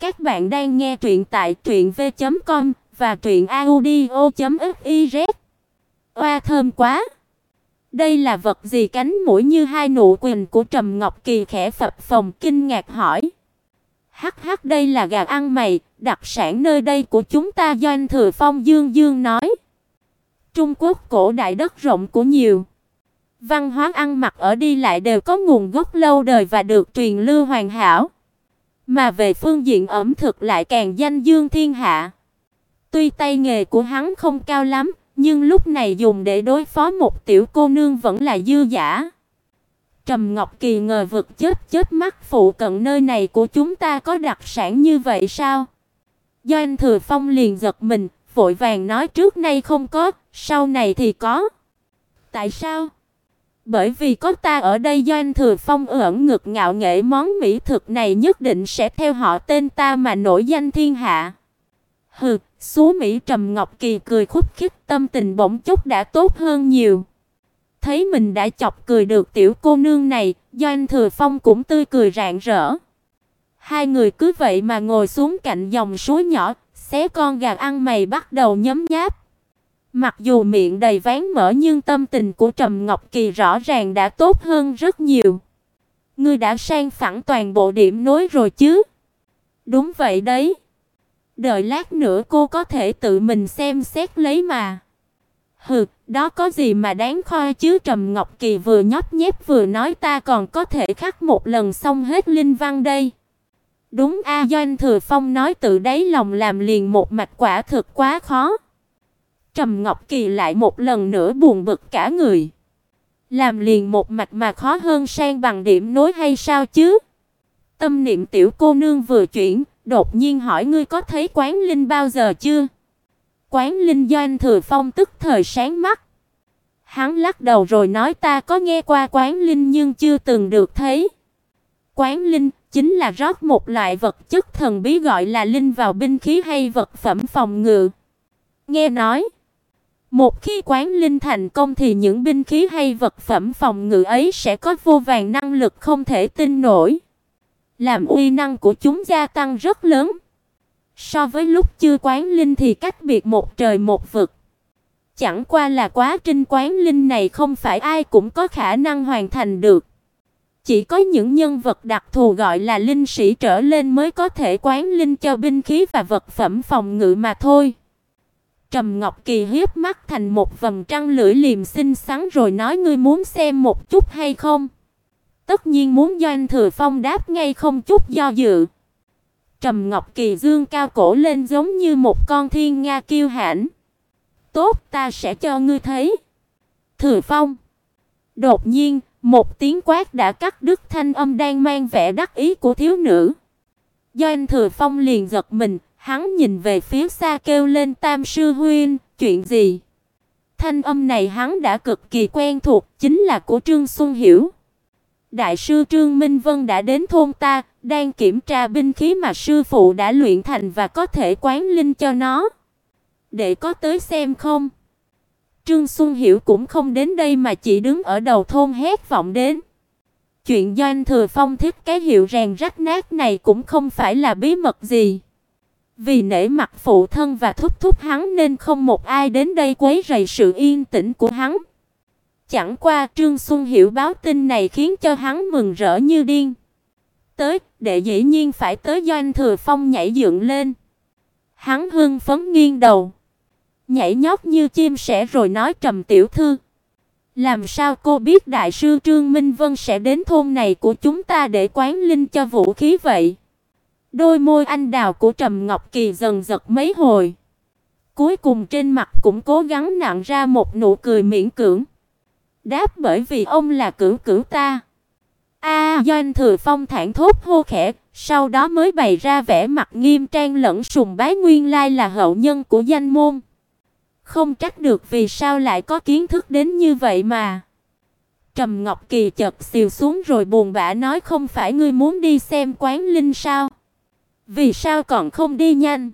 Các bạn đang nghe truyện tại truyệnv.com và truyệnaudio.fiz. Oa thơm quá. Đây là vật gì cánh mũi như hai nụ quyền của Trầm Ngọc Kỳ khẽ phập phồng kinh ngạc hỏi. Hắc hắc đây là gà ăn mày, đặc sản nơi đây của chúng ta Doanh Thừa Phong Dương Dương nói. Trung Quốc cổ đại đất rộng của nhiều. Văn hóa ăn mặc ở đi lại đều có nguồn gốc lâu đời và được truyền lưu hoàn hảo. Mà về phương diện ẩm thực lại càng danh dương thiên hạ. Tuy tay nghề của hắn không cao lắm, nhưng lúc này dùng để đối phó một tiểu cô nương vẫn là dư giả. Trầm Ngọc Kỳ ngờ vực chết chết mắt phụ cận nơi này của chúng ta có đặc sản như vậy sao? Doanh Thừa Phong liền giật mình, vội vàng nói trước nay không có, sau này thì có. Tại sao? Bởi vì có ta ở đây Doanh Thừa Phong ẩn ngực ngạo nghễ món mỹ thực này nhất định sẽ theo họ tên ta mà nổi danh thiên hạ. Hừ, Xú Mỹ Trầm Ngọc Kỳ cười khúc khích, tâm tình bỗng chốc đã tốt hơn nhiều. Thấy mình đã chọc cười được tiểu cô nương này, Doanh Thừa Phong cũng tươi cười rạng rỡ. Hai người cứ vậy mà ngồi xuống cạnh dòng suối nhỏ, xé con gà ăn mày bắt đầu nhấm nháp. Mặc dù miệng đầy ván mở nhưng tâm tình của Trầm Ngọc Kỳ rõ ràng đã tốt hơn rất nhiều. Ngươi đã sang phẳng toàn bộ điểm nối rồi chứ? Đúng vậy đấy. Đợi lát nữa cô có thể tự mình xem xét lấy mà. Hừ, đó có gì mà đáng khoe chứ Trầm Ngọc Kỳ vừa nhóp nhép vừa nói ta còn có thể khắc một lần xong hết linh văn đây. Đúng a Doanh Thừa Phong nói tự đáy lòng làm liền một mạch quả thực quá khó. Trầm Ngọc Kỳ lại một lần nữa buồn bực cả người. Làm liền một mạch mà khó hơn sang bằng điểm nối hay sao chứ? Tâm niệm tiểu cô nương vừa chuyển, đột nhiên hỏi ngươi có thấy Quán Linh bao giờ chưa? Quán Linh Doanh Thừa Phong tức thời sáng mắt. Hắn lắc đầu rồi nói ta có nghe qua Quán Linh nhưng chưa từng được thấy. Quán Linh chính là rót một loại vật chất thần bí gọi là linh vào binh khí hay vật phẩm phòng ngự. Nghe nói, một khi quán linh thành công thì những binh khí hay vật phẩm phòng ngự ấy sẽ có vô vàng năng lực không thể tin nổi, làm uy năng của chúng gia tăng rất lớn. So với lúc chưa quán linh thì cách biệt một trời một vực. Chẳng qua là quá trình quán linh này không phải ai cũng có khả năng hoàn thành được. Chỉ có những nhân vật đặc thù gọi là linh sĩ trở lên mới có thể quán linh cho binh khí và vật phẩm phòng ngự mà thôi. Trầm Ngọc Kỳ hiếp mắt thành một vầng trăng lưỡi liềm xinh xắn rồi nói ngươi muốn xem một chút hay không? Tất nhiên muốn Doanh Thừa Phong đáp ngay không chút do dự. Trầm Ngọc Kỳ dương cao cổ lên giống như một con thiên nga kiêu hãnh. "Tốt, ta sẽ cho ngươi thấy." Thừa Phong. Đột nhiên, một tiếng quát đã cắt đứt thanh âm đang mang vẻ đắc ý của thiếu nữ. Doanh Thừa Phong liền giật mình, hắn nhìn về phía xa kêu lên Tam sư huynh, chuyện gì? Thanh âm này hắn đã cực kỳ quen thuộc, chính là của Trương Xuân Hiểu. Đại sư Trương Minh Vân đã đến thôn ta, đang kiểm tra binh khí mà sư phụ đã luyện thành và có thể quán linh cho nó. Để có tới xem không? Trương Xuân Hiểu cũng không đến đây mà chỉ đứng ở đầu thôn hét vọng đến. Chuyện Doanh Thừa Phong thích cái hiệu rèn rách nát này cũng không phải là bí mật gì. Vì nể mặt phụ thân và thúc thúc hắn nên không một ai đến đây quấy rầy sự yên tĩnh của hắn. Chẳng qua Trương Xuân Hiểu báo tin này khiến cho hắn mừng rỡ như điên. Tới, đệ dĩ nhiên phải tới Doanh Thừa Phong nhảy dựng lên. Hắn hưng phấn nghiêng đầu, nhảy nhót như chim sẻ rồi nói trầm tiểu thư: "Làm sao cô biết đại sư Trương Minh Vân sẽ đến thôn này của chúng ta để quán linh cho vũ khí vậy?" Đôi môi anh đào của Trầm Ngọc Kỳ dần giật mấy hồi. Cuối cùng trên mặt cũng cố gắng nặn ra một nụ cười miễn cưỡng. Đáp bởi vì ông là cửu cửu ta. A Doanh Thừa Phong thản thốt hô khẽ, sau đó mới bày ra vẻ mặt nghiêm trang lẫn sùng bái nguyên lai là hậu nhân của danh môn. Không trách được vì sao lại có kiến thức đến như vậy mà. Trầm Ngọc Kỳ chợt xìu xuống rồi buồn bã nói không phải ngươi muốn đi xem quán linh sao? Vì sao còn không đi nhanh?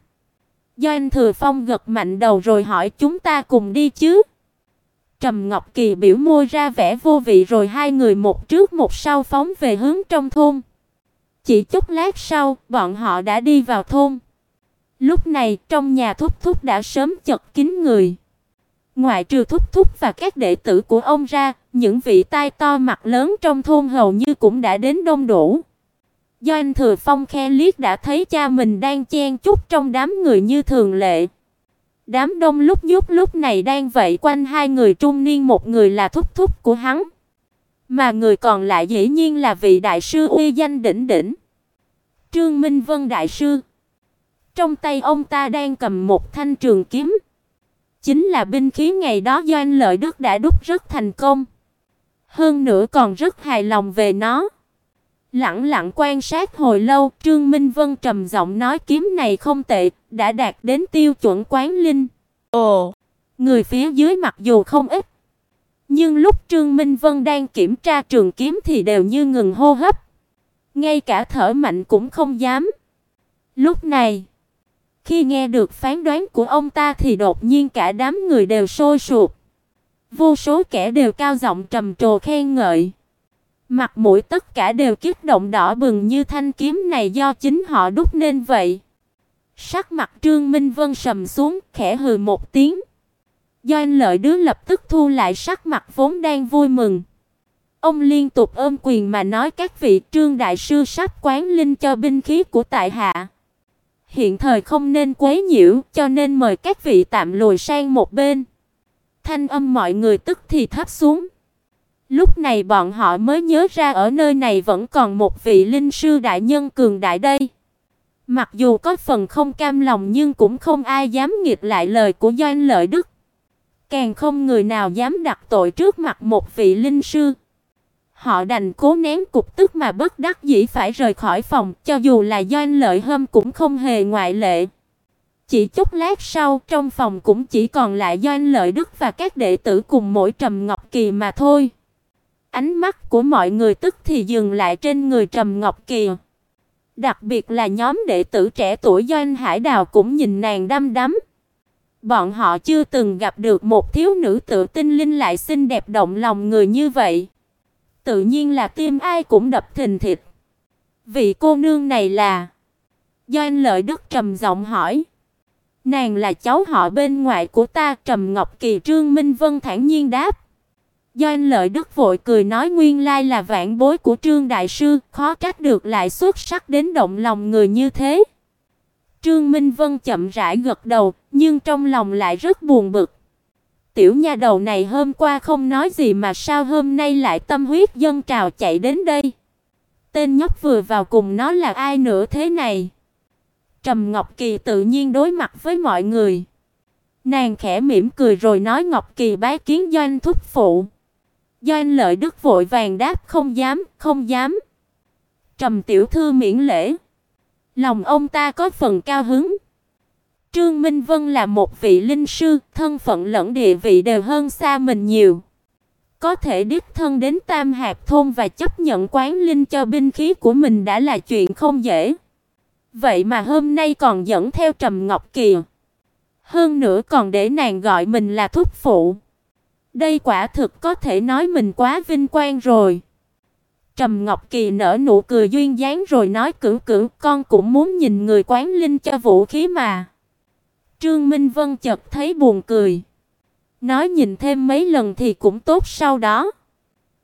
Doanh Thừa Phong gật mạnh đầu rồi hỏi chúng ta cùng đi chứ? Trầm Ngọc Kỳ biểu môi ra vẻ vô vị rồi hai người một trước một sau phóng về hướng trong thôn. Chỉ chút lát sau, bọn họ đã đi vào thôn. Lúc này, trong nhà thúc thúc đã sớm chật kín người. Ngoại trừ thúc thúc và các đệ tử của ông ra, những vị tai to mặt lớn trong thôn hầu như cũng đã đến đông đủ. Do anh Thừa Phong khe liếc đã thấy cha mình đang chen chúc trong đám người như thường lệ. Đám đông lúc nhúc lúc này đang vây quanh hai người trung niên, một người là thúc thúc của hắn, mà người còn lại dĩ nhiên là vị đại sư uy danh đỉnh đỉnh. Trương Minh Vân đại sư. Trong tay ông ta đang cầm một thanh trường kiếm, chính là binh khí ngày đó do anh Lợi Đức đã đúc rất thành công. Hơn nữa còn rất hài lòng về nó. Lặng lặng quan sát hồi lâu, Trương Minh Vân trầm giọng nói kiếm này không tệ, đã đạt đến tiêu chuẩn quán linh. Ồ, người phía dưới mặc dù không ít, nhưng lúc Trương Minh Vân đang kiểm tra trường kiếm thì đều như ngừng hô hấp, ngay cả thở mạnh cũng không dám. Lúc này, khi nghe được phán đoán của ông ta thì đột nhiên cả đám người đều sôi sục. Vô số kẻ đều cao giọng trầm trồ khen ngợi. Mặt mũi tất cả đều kích động đỏ bừng như thanh kiếm này do chính họ đúc nên vậy. Sắc mặt Trương Minh Vân sầm xuống, khẽ hừ một tiếng. Do anh lợi đứa lập tức thu lại sắc mặt vốn đang vui mừng. Ông liên tục ôm quyền mà nói các vị Trương đại sư sắp quán linh cho binh khí của tại hạ. Hiện thời không nên quấy nhiễu, cho nên mời các vị tạm lùi sang một bên. Thanh âm mọi người tức thì thấp xuống. Lúc này bọn họ mới nhớ ra ở nơi này vẫn còn một vị linh sư đại nhân cường đại đây. Mặc dù có phần không cam lòng nhưng cũng không ai dám nghịch lại lời của Doanh Lợi Đức. Càng không người nào dám đặt tội trước mặt một vị linh sư. Họ đành cố nén cục tức mà bất đắc dĩ phải rời khỏi phòng, cho dù là Doanh Lợi Hâm cũng không hề ngoại lệ. Chỉ chút lát sau, trong phòng cũng chỉ còn lại Doanh Lợi Đức và các đệ tử cùng mỗi Trầm Ngọc Kỳ mà thôi. Ánh mắt của mọi người tức thì dừng lại trên người Trầm Ngọc Kỳ. Đặc biệt là nhóm đệ tử trẻ tuổi Doanh Hải Đào cũng nhìn nàng đăm đắm. Bọn họ chưa từng gặp được một thiếu nữ tự tin linh lại xinh đẹp động lòng người như vậy. Tự nhiên là tim ai cũng đập thình thịch. Vị cô nương này là Doanh Lợi Đức trầm giọng hỏi. Nàng là cháu họ bên ngoại của ta, Trầm Ngọc Kỳ Trương Minh Vân thản nhiên đáp. Doanh Lợi Đức vội cười nói nguyên lai là vạn bối của Trương đại sư, khó trách được lại xuất sắc đến động lòng người như thế. Trương Minh Vân chậm rãi gật đầu, nhưng trong lòng lại rất buồn bực. Tiểu nha đầu này hôm qua không nói gì mà sao hôm nay lại tâm huyết dâng trào chạy đến đây. Tên nhóc vừa vào cùng nó là ai nữa thế này? Trầm Ngọc Kỳ tự nhiên đối mặt với mọi người. Nàng khẽ mỉm cười rồi nói Ngọc Kỳ bái kiến doanh thúc phụ. Doanh Lợi Đức vội vàng đáp không dám, không dám. Trầm tiểu thư miễn lễ. Lòng ông ta có phần cao hứng. Trương Minh Vân là một vị linh sư, thân phận lẫn địa vị đều hơn xa mình nhiều. Có thể đích thân đến Tam Hạp thôn và chấp nhận quán linh cho binh khí của mình đã là chuyện không dễ. Vậy mà hôm nay còn dẫn theo Trầm Ngọc Kỳ. Hơn nữa còn để nàng gọi mình là thúc phụ. Đây quả thực có thể nói mình quá vinh quang rồi. Trầm Ngọc Kỳ nở nụ cười duyên dáng rồi nói cửu cửu, con cũng muốn nhìn người quán linh cho vũ khí mà. Trương Minh Vân chợt thấy buồn cười. Nói nhìn thêm mấy lần thì cũng tốt sau đó.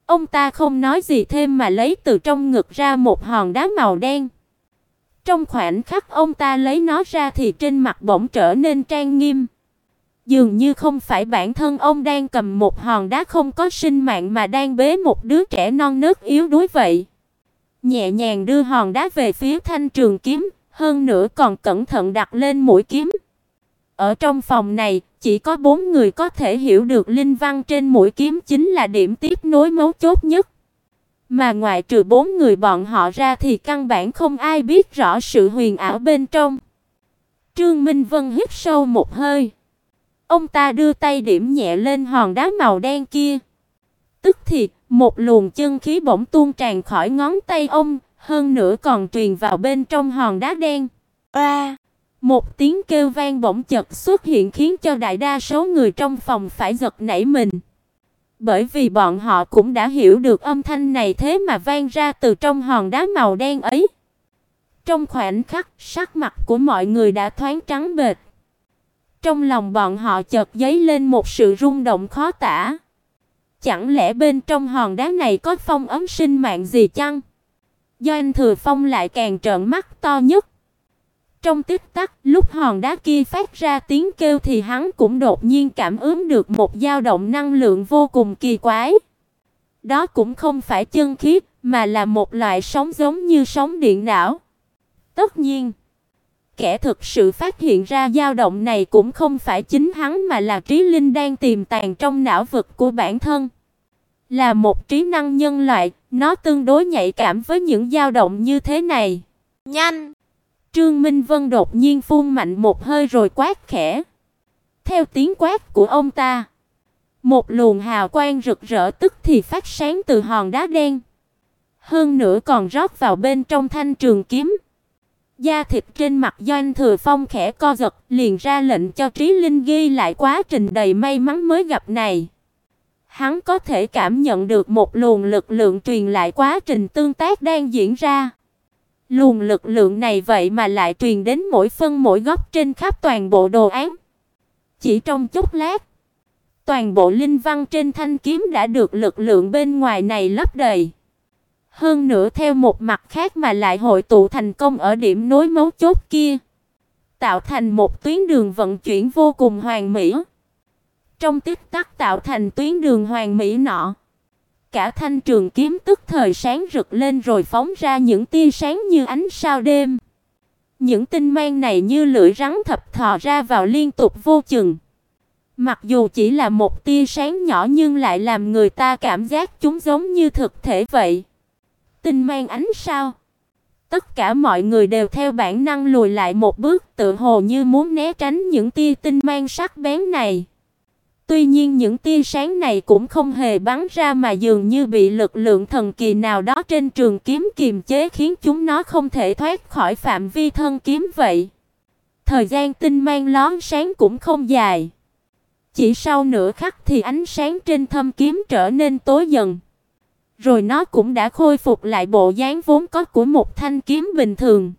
Ông ta không nói gì thêm mà lấy từ trong ngực ra một hòn đá màu đen. Trong khoảnh khắc ông ta lấy nó ra thì trên mặt bỗng trở nên trang nghiêm. Dường như không phải bản thân ông đang cầm một hòn đá không có sinh mạng mà đang bế một đứa trẻ non nớt yếu đuối vậy. Nhẹ nhàng đưa hòn đá về phía thanh trường kiếm, hơn nữa còn cẩn thận đặt lên mũi kiếm. Ở trong phòng này, chỉ có bốn người có thể hiểu được linh văn trên mũi kiếm chính là điểm tiếp nối mấu chốt nhất. Mà ngoại trừ bốn người bọn họ ra thì căn bản không ai biết rõ sự huyền ảo bên trong. Trương Minh Vân hít sâu một hơi. Ông ta đưa tay điểm nhẹ lên hòn đá màu đen kia. Tức thì, một luồng chân khí bỗng tuôn tràn khỏi ngón tay ông, hơn nữa còn truyền vào bên trong hòn đá đen. A! một tiếng kêu vang bỗng chợt xuất hiện khiến cho đại đa số người trong phòng phải giật nảy mình. Bởi vì bọn họ cũng đã hiểu được âm thanh này thế mà vang ra từ trong hòn đá màu đen ấy. Trong khoảnh khắc, sắc mặt của mọi người đã thoáng trắng bệch. Trong lòng bọn họ chợt dấy lên một sự rung động khó tả. Chẳng lẽ bên trong hòn đá này có phong ấn sinh mạng gì chăng? Do anh Thừa Phong lại càng trợn mắt to nhất. Trong tích tắc, lúc hòn đá kia phát ra tiếng kêu thì hắn cũng đột nhiên cảm ứng được một dao động năng lượng vô cùng kỳ quái. Đó cũng không phải chân khí, mà là một loại sóng giống như sóng điện não. Tất nhiên, kẻ thực sự phát hiện ra dao động này cũng không phải chính hắn mà là trí linh đang tiềm tàng trong não vực của bản thân. Là một trí năng nhân loại, nó tương đối nhạy cảm với những dao động như thế này. Nhanh! Trương Minh Vân đột nhiên phun mạnh một hơi rồi quát khẽ. Theo tiếng quát của ông ta, một luồng hào quang rực rỡ tức thì phát sáng từ hòn đá đen. Hơn nữa còn rót vào bên trong thanh trường kiếm. Da thịt trên mặt Doanh Thừa Phong khẽ co giật, liền ra lệnh cho Trí Linh ghi lại quá trình đầy may mắn mới gặp này. Hắn có thể cảm nhận được một luồng lực lượng truyền lại quá trình tương tác đang diễn ra. Luồng lực lượng này vậy mà lại truyền đến mỗi phân mỗi góc trên khắp toàn bộ đồ án. Chỉ trong chốc lát, toàn bộ linh văn trên thanh kiếm đã được lực lượng bên ngoài này lấp đầy. Hơn nữa theo một mặt khác mà lại hội tụ thành công ở điểm nối mấu chốt kia, tạo thành một tuyến đường vận chuyển vô cùng hoàn mỹ. Trong tích tắc tạo thành tuyến đường hoàn mỹ nọ, cả thanh trường kiếm tức thời sáng rực lên rồi phóng ra những tia sáng như ánh sao đêm. Những tinh mang này như lưỡi rắn thập thò ra vào liên tục vô chừng. Mặc dù chỉ là một tia sáng nhỏ nhưng lại làm người ta cảm giác chúng giống như thực thể vậy. Tinh mang ánh sao. Tất cả mọi người đều theo bản năng lùi lại một bước, tự hồ như muốn né tránh những tia tinh mang sắc bén này. Tuy nhiên những tia sáng này cũng không hề bắn ra mà dường như bị lực lượng thần kỳ nào đó trên trường kiếm kiềm chế khiến chúng nó không thể thoát khỏi phạm vi thân kiếm vậy. Thời gian tinh mang lón sáng cũng không dài. Chỉ sau nửa khắc thì ánh sáng trên thâm kiếm trở nên tối dần. Rồi nó cũng đã khôi phục lại bộ dáng vốn có của một thanh kiếm bình thường.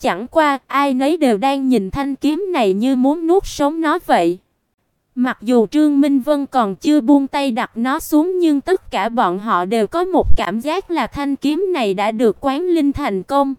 Chẳng qua, ai nấy đều đang nhìn thanh kiếm này như muốn nuốt sống nó vậy. Mặc dù Trương Minh Vân còn chưa buông tay đặt nó xuống, nhưng tất cả bọn họ đều có một cảm giác là thanh kiếm này đã được quán linh thành công.